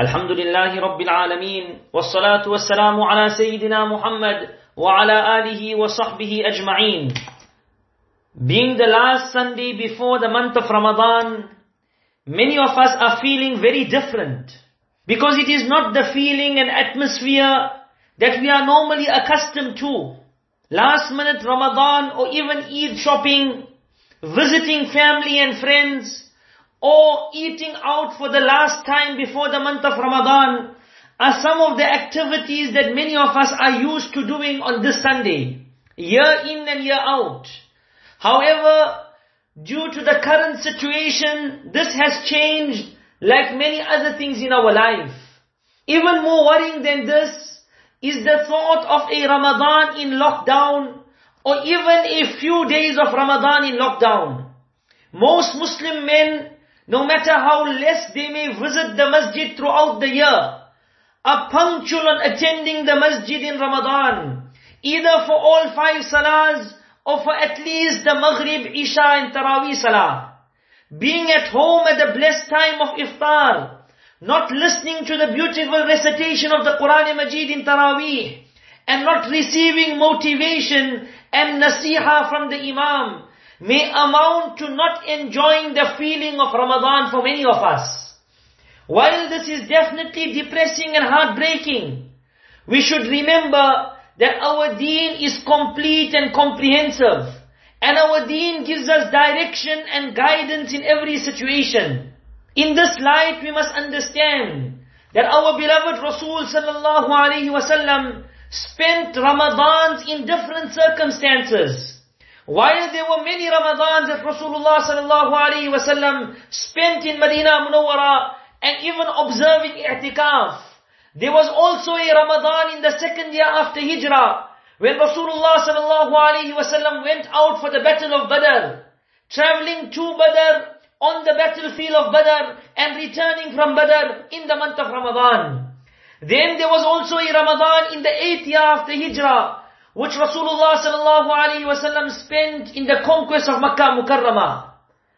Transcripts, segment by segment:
الحمد لله رب العالمين والصلاة والسلام على سيدنا محمد وعلى آله وصحبه أجمعين Being the last Sunday before the month of Ramadan, many of us are feeling very different. Because it is not the feeling and atmosphere that we are normally accustomed to. Last minute Ramadan or even Eid shopping, visiting family and friends, or eating out for the last time before the month of Ramadan are some of the activities that many of us are used to doing on this Sunday. Year in and year out. However, due to the current situation, this has changed like many other things in our life. Even more worrying than this is the thought of a Ramadan in lockdown or even a few days of Ramadan in lockdown. Most Muslim men no matter how less they may visit the masjid throughout the year, are punctual on attending the masjid in Ramadan, either for all five salahs or for at least the Maghrib, Isha and Taraweeh salah. Being at home at the blessed time of iftar, not listening to the beautiful recitation of the Quran Majid in Taraweeh, and not receiving motivation and nasiha from the Imam, may amount to not enjoying the feeling of Ramadan for many of us. While this is definitely depressing and heartbreaking, we should remember that our deen is complete and comprehensive. And our deen gives us direction and guidance in every situation. In this light, we must understand that our beloved Rasul sallallahu alaihi wasallam spent Ramadans in different circumstances. While there were many Ramadans that Rasulullah sallallahu spent in Medina Munawwara and even observing i'tikaf, there was also a Ramadan in the second year after Hijrah when Rasulullah sallallahu went out for the battle of Badr, traveling to Badr on the battlefield of Badr and returning from Badr in the month of Ramadan. Then there was also a Ramadan in the eighth year after Hijrah which Rasulullah sallallahu alaihi wasallam spent in the conquest of Makkah Mukarramah.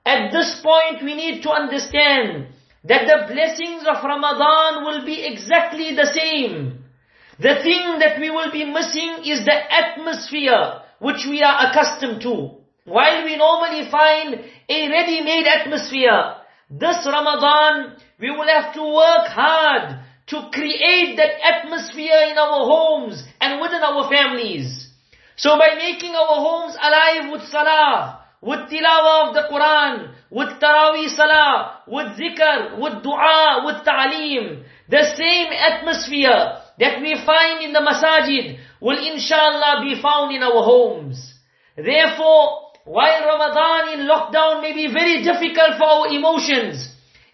At this point we need to understand that the blessings of Ramadan will be exactly the same. The thing that we will be missing is the atmosphere which we are accustomed to. While we normally find a ready-made atmosphere, this Ramadan we will have to work hard to create that atmosphere in our homes and within our families. So by making our homes alive with salah, with tilawah of the Quran, with taraweeh salah, with zikr, with dua, with ta'aleem, the same atmosphere that we find in the masajid will inshallah be found in our homes. Therefore, while Ramadan in lockdown may be very difficult for our emotions,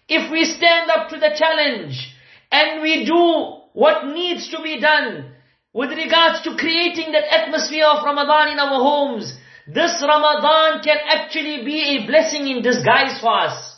if we stand up to the challenge, and we do what needs to be done with regards to creating that atmosphere of Ramadan in our homes, this Ramadan can actually be a blessing in disguise for us.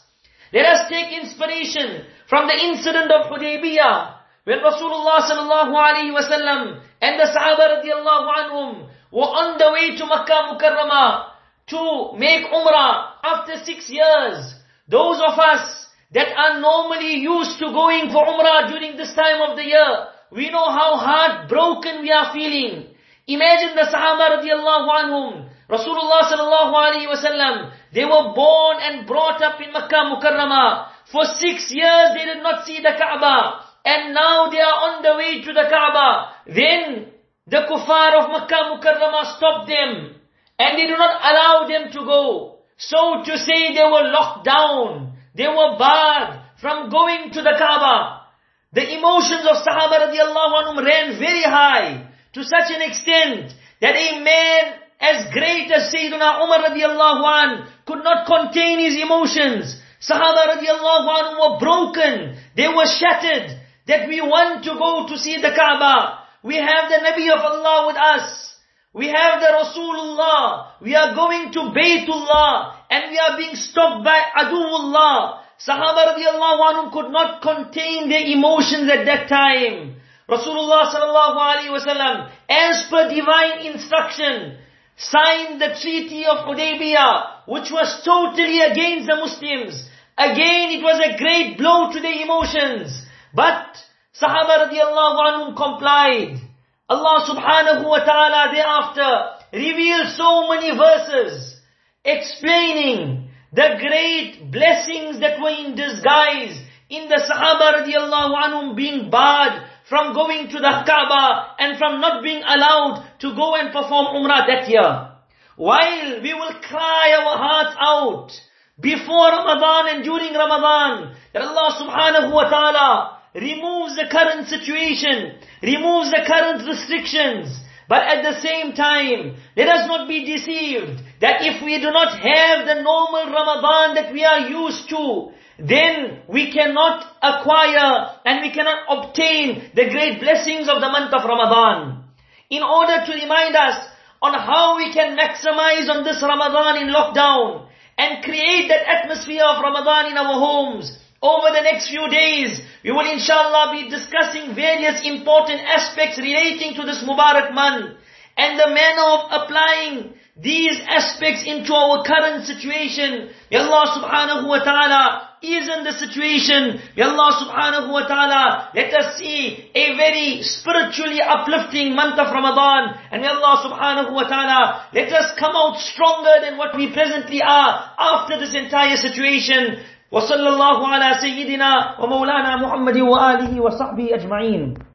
Let us take inspiration from the incident of Hudaybiyah, when Rasulullah sallallahu alaihi wasallam and the Sahaba radiallahu anhum were on the way to Makkah Mukarramah to make Umrah after six years. Those of us that are normally used to going for Umrah during this time of the year, we know how heartbroken we are feeling. Imagine the Sahaba radiallahu anhum, Rasulullah sallallahu alaihi wasallam, they were born and brought up in Makkah Mukarramah. For six years they did not see the Kaaba. And now they are on the way to the Kaaba. Then the kuffar of Makkah Mukarramah stopped them. And they do not allow them to go. So to say they were locked down. They were barred from going to the Kaaba. The emotions of Sahaba radiallahu anhum ran very high to such an extent that a man as great as Sayyidina Umar radiallahu an could not contain his emotions. Sahaba radiallahu anhum were broken. They were shattered that we want to go to see the Kaaba. We have the Nabi of Allah with us. We have the Rasulullah. We are going to Baytullah and we are being stopped by Aduullah. Sahaba radiallahu anhum could not contain their emotions at that time. Rasulullah sallallahu alaihi wasallam, as per divine instruction, signed the treaty of Hudaybiyah, which was totally against the Muslims. Again, it was a great blow to their emotions. But Sahaba radiallahu anhum complied. Allah subhanahu wa ta'ala thereafter revealed so many verses explaining the great blessings that were in disguise in the Sahaba radiallahu anhum being barred from going to the Kaaba and from not being allowed to go and perform Umrah that year. While we will cry our hearts out before Ramadan and during Ramadan that Allah subhanahu wa ta'ala removes the current situation, removes the current restrictions, but at the same time, let us not be deceived that if we do not have the normal Ramadan that we are used to, then we cannot acquire and we cannot obtain the great blessings of the month of Ramadan. In order to remind us on how we can maximize on this Ramadan in lockdown and create that atmosphere of Ramadan in our homes, over the next few days, we will inshallah be discussing various important aspects relating to this Mubarak month and the manner of applying these aspects into our current situation. May Allah subhanahu wa ta'ala ease in the situation. May Allah subhanahu wa ta'ala let us see a very spiritually uplifting month of Ramadan. And may Allah subhanahu wa ta'ala let us come out stronger than what we presently are after this entire situation. وصلى الله على سيدنا ومولانا محمد وآله وصحبه أجمعين.